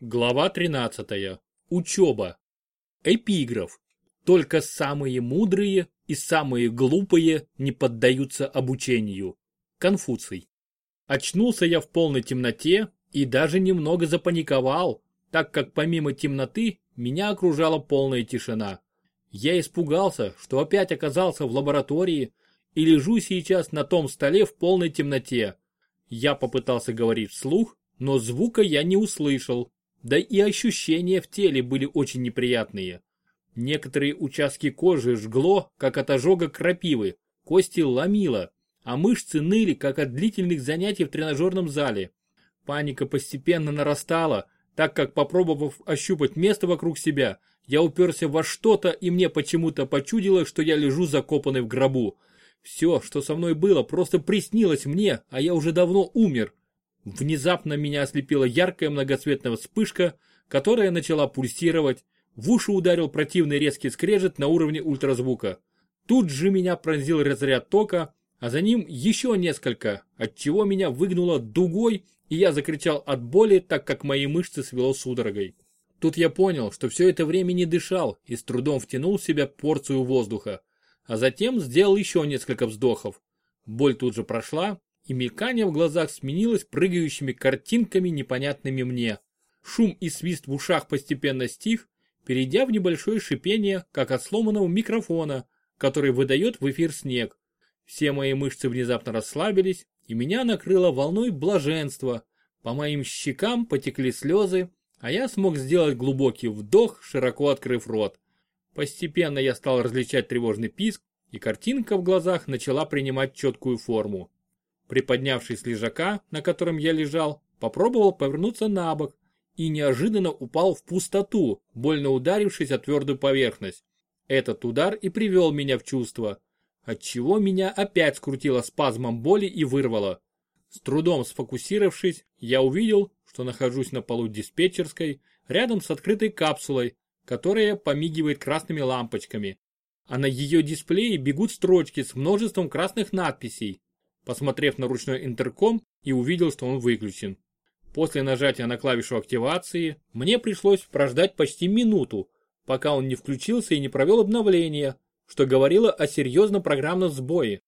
Глава 13. Учеба. Эпиграф. Только самые мудрые и самые глупые не поддаются обучению. Конфуций. Очнулся я в полной темноте и даже немного запаниковал, так как помимо темноты меня окружала полная тишина. Я испугался, что опять оказался в лаборатории и лежу сейчас на том столе в полной темноте. Я попытался говорить вслух, но звука я не услышал, да и ощущения в теле были очень неприятные. Некоторые участки кожи жгло, как от ожога крапивы, кости ломило, а мышцы ныли, как от длительных занятий в тренажерном зале. Паника постепенно нарастала, так как попробовав ощупать место вокруг себя, я уперся во что-то и мне почему-то почудилось, что я лежу закопанный в гробу. Все, что со мной было, просто приснилось мне, а я уже давно умер. Внезапно меня ослепила яркая многоцветная вспышка, которая начала пульсировать. В уши ударил противный резкий скрежет на уровне ультразвука. Тут же меня пронзил разряд тока, а за ним еще несколько, от чего меня выгнуло дугой, и я закричал от боли, так как мои мышцы свело судорогой. Тут я понял, что все это время не дышал и с трудом втянул в себя порцию воздуха, а затем сделал еще несколько вздохов. Боль тут же прошла, и мелькание в глазах сменилось прыгающими картинками, непонятными мне. Шум и свист в ушах постепенно стих, перейдя в небольшое шипение, как от сломанного микрофона, который выдает в эфир снег. Все мои мышцы внезапно расслабились, и меня накрыло волной блаженства. По моим щекам потекли слезы, а я смог сделать глубокий вдох, широко открыв рот. Постепенно я стал различать тревожный писк, и картинка в глазах начала принимать четкую форму. Приподнявшись с лежака, на котором я лежал, попробовал повернуться на бок и неожиданно упал в пустоту, больно ударившись о твердую поверхность. Этот удар и привел меня в чувство, отчего меня опять скрутило спазмом боли и вырвало. С трудом сфокусировавшись, я увидел, что нахожусь на полу диспетчерской, рядом с открытой капсулой, которая помигивает красными лампочками. А на ее дисплее бегут строчки с множеством красных надписей, посмотрев на ручной интерком и увидел, что он выключен. После нажатия на клавишу активации мне пришлось прождать почти минуту, пока он не включился и не провел обновление, что говорило о серьезном программном сбое.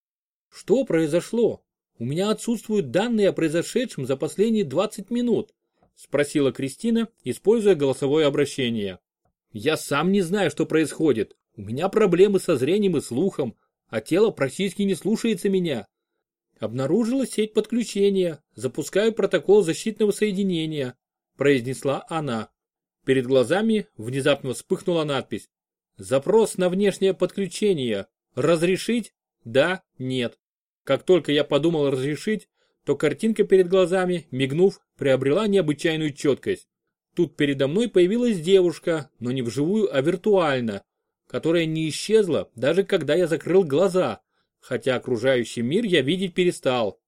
Что произошло? У меня отсутствуют данные о произошедшем за последние 20 минут, спросила Кристина, используя голосовое обращение. Я сам не знаю, что происходит. У меня проблемы со зрением и слухом, а тело практически не слушается меня. Обнаружила сеть подключения. Запускаю протокол защитного соединения, произнесла она. Перед глазами внезапно вспыхнула надпись. Запрос на внешнее подключение. Разрешить? Да, нет. Как только я подумал разрешить, то картинка перед глазами, мигнув, приобрела необычайную четкость. Тут передо мной появилась девушка, но не вживую, а виртуально, которая не исчезла, даже когда я закрыл глаза, хотя окружающий мир я видеть перестал.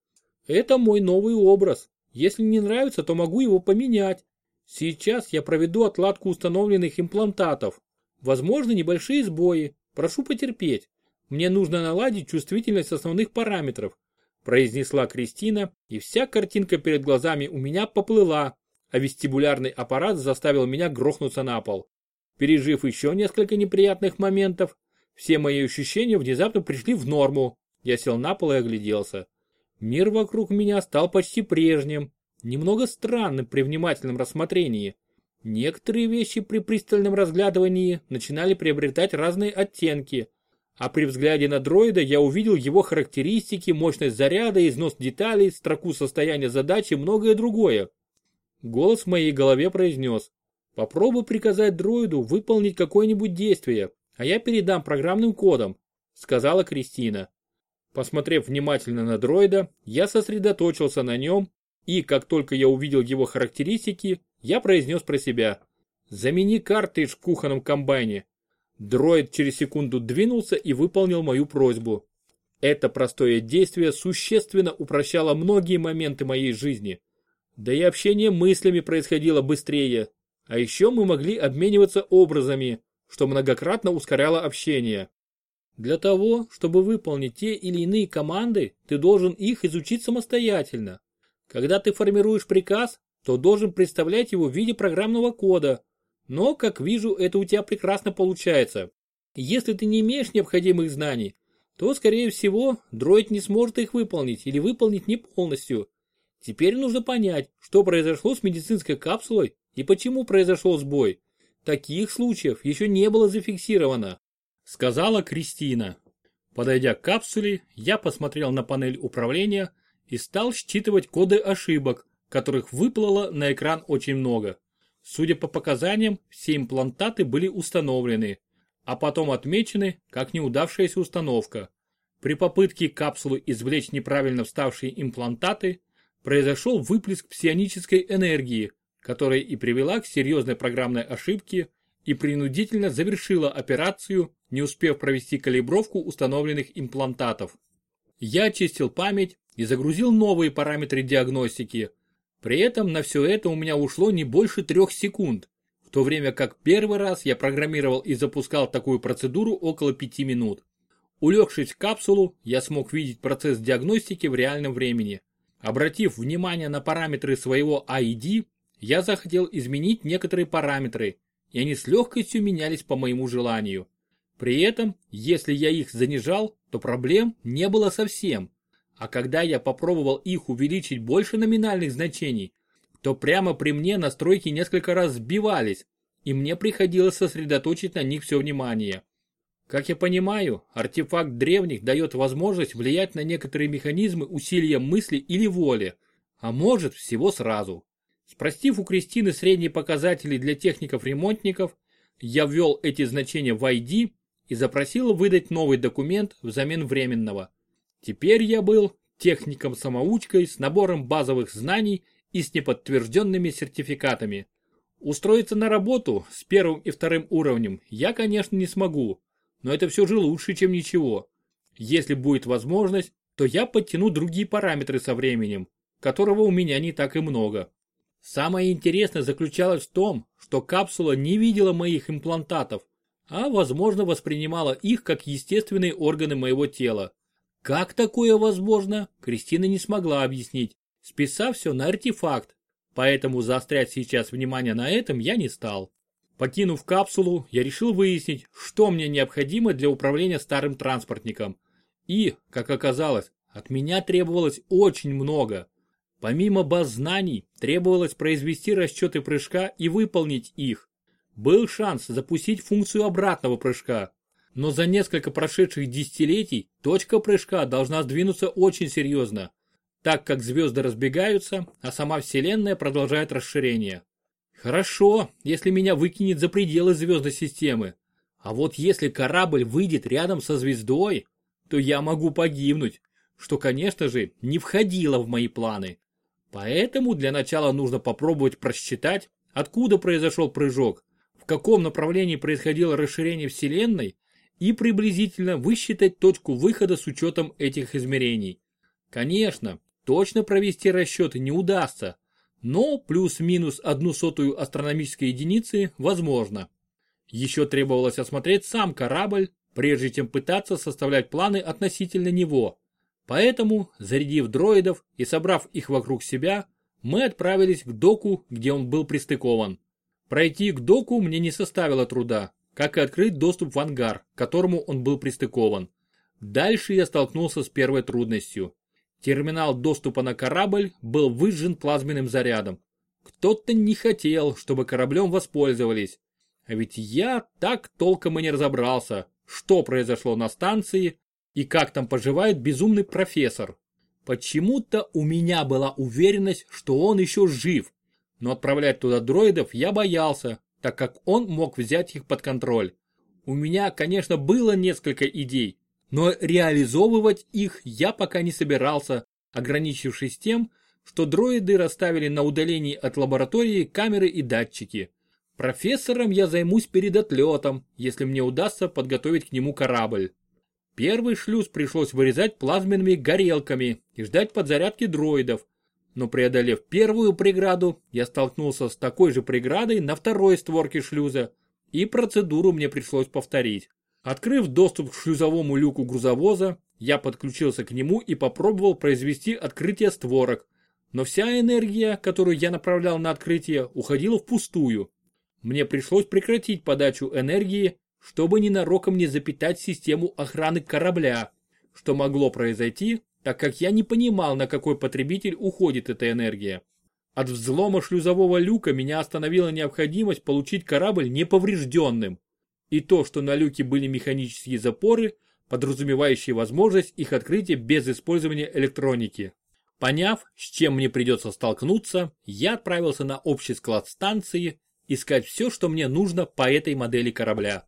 Это мой новый образ. Если не нравится, то могу его поменять. Сейчас я проведу отладку установленных имплантатов. Возможно, небольшие сбои. Прошу потерпеть. Мне нужно наладить чувствительность основных параметров, произнесла Кристина, и вся картинка перед глазами у меня поплыла, а вестибулярный аппарат заставил меня грохнуться на пол. Пережив еще несколько неприятных моментов, все мои ощущения внезапно пришли в норму. Я сел на пол и огляделся. Мир вокруг меня стал почти прежним, немного странным при внимательном рассмотрении. Некоторые вещи при пристальном разглядывании начинали приобретать разные оттенки, а при взгляде на дроида я увидел его характеристики, мощность заряда, износ деталей, строку состояния задачи и многое другое. Голос в моей голове произнес. Попробуй приказать дроиду выполнить какое-нибудь действие, а я передам программным кодом», — сказала Кристина. Посмотрев внимательно на дроида, я сосредоточился на нем, и как только я увидел его характеристики, я произнес про себя. «Замени картридж в кухонном комбайне». Дроид через секунду двинулся и выполнил мою просьбу. Это простое действие существенно упрощало многие моменты моей жизни. Да и общение мыслями происходило быстрее. А еще мы могли обмениваться образами, что многократно ускоряло общение. Для того, чтобы выполнить те или иные команды, ты должен их изучить самостоятельно. Когда ты формируешь приказ, то должен представлять его в виде программного кода. Но, как вижу, это у тебя прекрасно получается. Если ты не имеешь необходимых знаний, то, скорее всего, дроид не сможет их выполнить или выполнить не полностью. Теперь нужно понять, что произошло с медицинской капсулой и почему произошел сбой. Таких случаев еще не было зафиксировано, сказала Кристина. Подойдя к капсуле, я посмотрел на панель управления и стал считывать коды ошибок, которых выплыло на экран очень много. Судя по показаниям, все имплантаты были установлены, а потом отмечены как неудавшаяся установка. При попытке капсулы извлечь неправильно вставшие имплантаты, произошел выплеск псионической энергии, которая и привела к серьезной программной ошибке и принудительно завершила операцию, не успев провести калибровку установленных имплантатов. Я очистил память и загрузил новые параметры диагностики. При этом на все это у меня ушло не больше трех секунд, в то время как первый раз я программировал и запускал такую процедуру около пяти минут. Улегшись в капсулу, я смог видеть процесс диагностики в реальном времени. Обратив внимание на параметры своего ID, я захотел изменить некоторые параметры, и они с легкостью менялись по моему желанию. При этом, если я их занижал, то проблем не было совсем. А когда я попробовал их увеличить больше номинальных значений, то прямо при мне настройки несколько раз сбивались, и мне приходилось сосредоточить на них все внимание. Как я понимаю, артефакт древних дает возможность влиять на некоторые механизмы усилием мысли или воли, а может всего сразу. Спросив у Кристины средние показатели для техников-ремонтников, я ввел эти значения в ID и запросил выдать новый документ взамен временного. Теперь я был техником-самоучкой с набором базовых знаний и с неподтвержденными сертификатами. Устроиться на работу с первым и вторым уровнем я, конечно, не смогу, но это все же лучше, чем ничего. Если будет возможность, то я подтяну другие параметры со временем, которого у меня не так и много. Самое интересное заключалось в том, что капсула не видела моих имплантатов, а возможно воспринимала их как естественные органы моего тела. Как такое возможно, Кристина не смогла объяснить, списав все на артефакт, поэтому заострять сейчас внимание на этом я не стал. Покинув капсулу, я решил выяснить, что мне необходимо для управления старым транспортником. И, как оказалось, от меня требовалось очень много. Помимо баз знаний, требовалось произвести расчеты прыжка и выполнить их. Был шанс запустить функцию обратного прыжка. Но за несколько прошедших десятилетий точка прыжка должна сдвинуться очень серьезно, так как звезды разбегаются, а сама Вселенная продолжает расширение. Хорошо, если меня выкинет за пределы звездной системы. А вот если корабль выйдет рядом со звездой, то я могу погибнуть, что, конечно же, не входило в мои планы. Поэтому для начала нужно попробовать просчитать, откуда произошел прыжок, в каком направлении происходило расширение Вселенной и приблизительно высчитать точку выхода с учетом этих измерений. Конечно, точно провести расчеты не удастся, но плюс-минус одну сотую астрономической единицы возможно. Еще требовалось осмотреть сам корабль, прежде чем пытаться составлять планы относительно него. Поэтому, зарядив дроидов и собрав их вокруг себя, мы отправились к доку, где он был пристыкован. Пройти к доку мне не составило труда, как и открыть доступ в ангар, к которому он был пристыкован. Дальше я столкнулся с первой трудностью. Терминал доступа на корабль был выжжен плазменным зарядом. Кто-то не хотел, чтобы кораблем воспользовались. А ведь я так толком и не разобрался, что произошло на станции и как там поживает безумный профессор. Почему-то у меня была уверенность, что он еще жив, но отправлять туда дроидов я боялся, так как он мог взять их под контроль. У меня, конечно, было несколько идей, но реализовывать их я пока не собирался, ограничившись тем, что дроиды расставили на удалении от лаборатории камеры и датчики. Профессором я займусь перед отлетом, если мне удастся подготовить к нему корабль. Первый шлюз пришлось вырезать плазменными горелками и ждать подзарядки дроидов, но преодолев первую преграду, я столкнулся с такой же преградой на второй створке шлюза, и процедуру мне пришлось повторить. Открыв доступ к шлюзовому люку грузовоза, я подключился к нему и попробовал произвести открытие створок, Но вся энергия, которую я направлял на открытие, уходила впустую. Мне пришлось прекратить подачу энергии, чтобы ненароком не запитать систему охраны корабля, что могло произойти, так как я не понимал, на какой потребитель уходит эта энергия. От взлома шлюзового люка меня остановила необходимость получить корабль неповрежденным. И то, что на люке были механические запоры, подразумевающие возможность их открытия без использования электроники. Поняв, с чем мне придется столкнуться, я отправился на общий склад станции искать все, что мне нужно по этой модели корабля.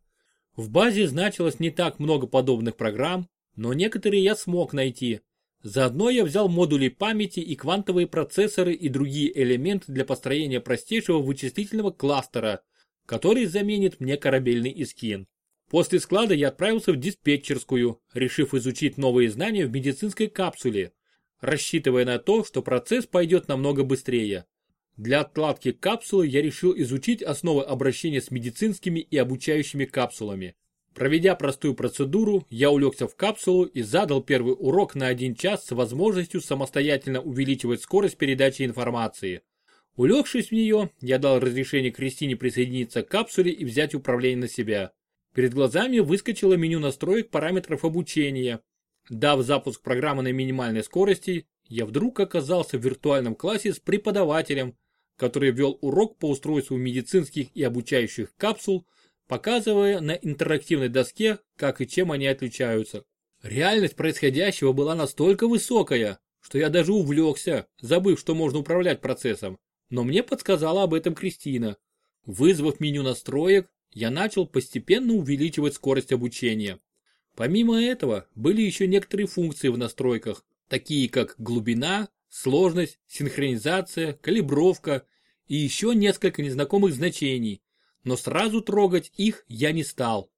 В базе значилось не так много подобных программ, но некоторые я смог найти, Заодно я взял модули памяти и квантовые процессоры и другие элементы для построения простейшего вычислительного кластера, который заменит мне корабельный искин. После склада я отправился в диспетчерскую, решив изучить новые знания в медицинской капсуле, рассчитывая на то, что процесс пойдет намного быстрее. Для откладки капсулы я решил изучить основы обращения с медицинскими и обучающими капсулами. Проведя простую процедуру, я улегся в капсулу и задал первый урок на один час с возможностью самостоятельно увеличивать скорость передачи информации. Улегшись в нее, я дал разрешение Кристине присоединиться к капсуле и взять управление на себя. Перед глазами выскочило меню настроек параметров обучения. Дав запуск программы на минимальной скорости, я вдруг оказался в виртуальном классе с преподавателем, который вел урок по устройству медицинских и обучающих капсул показывая на интерактивной доске, как и чем они отличаются. Реальность происходящего была настолько высокая, что я даже увлекся, забыв, что можно управлять процессом. Но мне подсказала об этом Кристина. Вызвав меню настроек, я начал постепенно увеличивать скорость обучения. Помимо этого, были еще некоторые функции в настройках, такие как глубина, сложность, синхронизация, калибровка и еще несколько незнакомых значений, но сразу трогать их я не стал,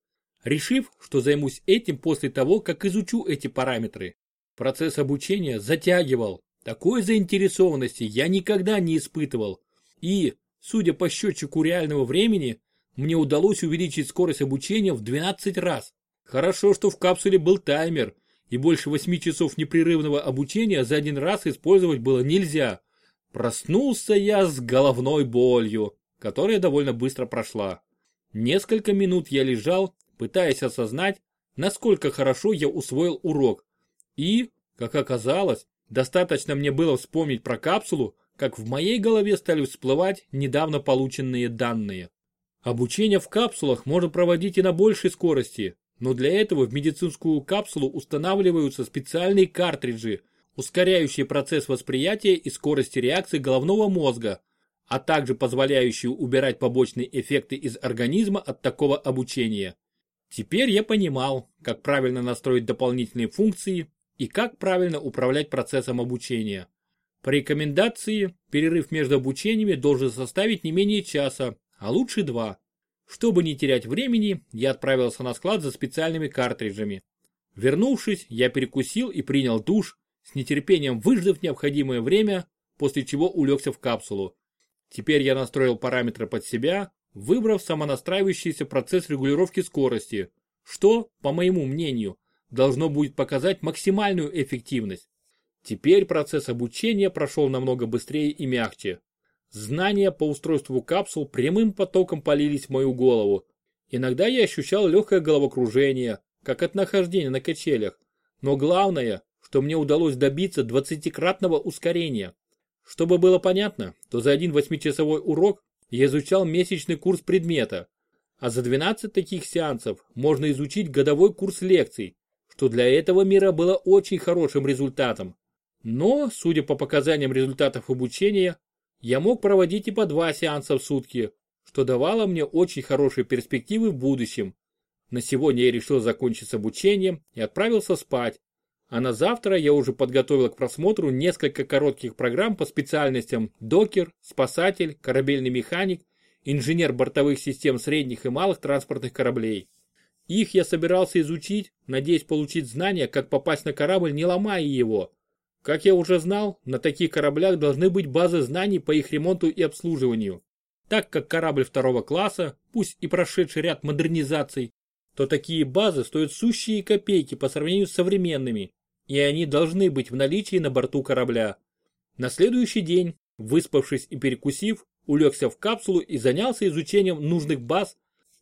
решив, что займусь этим после того, как изучу эти параметры. Процесс обучения затягивал, такой заинтересованности я никогда не испытывал. И, судя по счетчику реального времени, мне удалось увеличить скорость обучения в 12 раз. Хорошо, что в капсуле был таймер, и больше 8 часов непрерывного обучения за один раз использовать было нельзя. Проснулся я с головной болью которая довольно быстро прошла. Несколько минут я лежал, пытаясь осознать, насколько хорошо я усвоил урок. И, как оказалось, достаточно мне было вспомнить про капсулу, как в моей голове стали всплывать недавно полученные данные. Обучение в капсулах можно проводить и на большей скорости, но для этого в медицинскую капсулу устанавливаются специальные картриджи, ускоряющие процесс восприятия и скорости реакции головного мозга, а также позволяющую убирать побочные эффекты из организма от такого обучения. Теперь я понимал, как правильно настроить дополнительные функции и как правильно управлять процессом обучения. По рекомендации, перерыв между обучениями должен составить не менее часа, а лучше два. Чтобы не терять времени, я отправился на склад за специальными картриджами. Вернувшись, я перекусил и принял душ, с нетерпением выждав необходимое время, после чего улегся в капсулу. Теперь я настроил параметры под себя, выбрав самонастраивающийся процесс регулировки скорости, что, по моему мнению, должно будет показать максимальную эффективность. Теперь процесс обучения прошел намного быстрее и мягче. Знания по устройству капсул прямым потоком полились в мою голову. Иногда я ощущал легкое головокружение, как от нахождения на качелях. Но главное, что мне удалось добиться 20-кратного ускорения. Чтобы было понятно, то за один восьмичасовой урок я изучал месячный курс предмета, а за 12 таких сеансов можно изучить годовой курс лекций, что для этого мира было очень хорошим результатом. Но, судя по показаниям результатов обучения, я мог проводить и по два сеанса в сутки, что давало мне очень хорошие перспективы в будущем. На сегодня я решил закончить с обучением и отправился спать, а на завтра я уже подготовил к просмотру несколько коротких программ по специальностям докер, спасатель, корабельный механик, инженер бортовых систем средних и малых транспортных кораблей. Их я собирался изучить, надеясь получить знания, как попасть на корабль, не ломая его. Как я уже знал, на таких кораблях должны быть базы знаний по их ремонту и обслуживанию. Так как корабль второго класса, пусть и прошедший ряд модернизаций, то такие базы стоят сущие копейки по сравнению с современными, и они должны быть в наличии на борту корабля. На следующий день, выспавшись и перекусив, улегся в капсулу и занялся изучением нужных баз,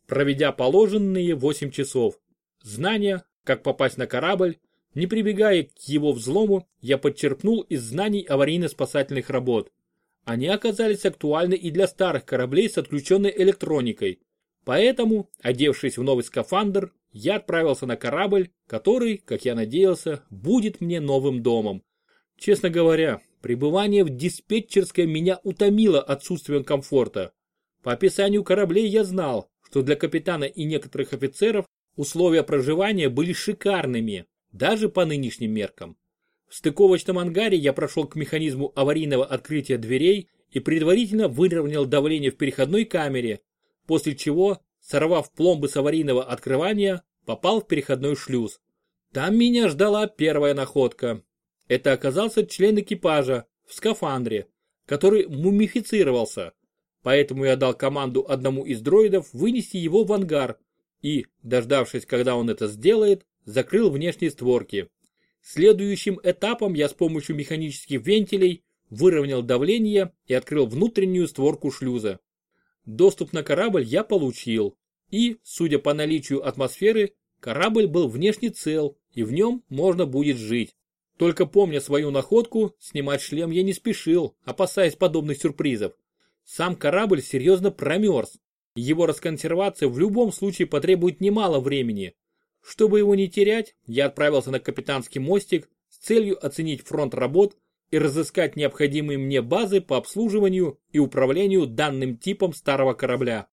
проведя положенные 8 часов. Знания, как попасть на корабль, не прибегая к его взлому, я подчеркнул из знаний аварийно-спасательных работ. Они оказались актуальны и для старых кораблей с отключенной электроникой. Поэтому, одевшись в новый скафандр, я отправился на корабль, который, как я надеялся, будет мне новым домом. Честно говоря, пребывание в диспетчерской меня утомило отсутствием комфорта. По описанию кораблей я знал, что для капитана и некоторых офицеров условия проживания были шикарными, даже по нынешним меркам. В стыковочном ангаре я прошел к механизму аварийного открытия дверей и предварительно выровнял давление в переходной камере, после чего, сорвав пломбы с аварийного открывания, попал в переходной шлюз. Там меня ждала первая находка. Это оказался член экипажа в скафандре, который мумифицировался. Поэтому я дал команду одному из дроидов вынести его в ангар и, дождавшись, когда он это сделает, закрыл внешние створки. Следующим этапом я с помощью механических вентилей выровнял давление и открыл внутреннюю створку шлюза. Доступ на корабль я получил. И, судя по наличию атмосферы, корабль был внешне цел, и в нем можно будет жить. Только помня свою находку, снимать шлем я не спешил, опасаясь подобных сюрпризов. Сам корабль серьезно промерз. Его расконсервация в любом случае потребует немало времени, чтобы его не терять, я отправился на капитанский мостик с целью оценить фронт работ и разыскать необходимые мне базы по обслуживанию и управлению данным типом старого корабля.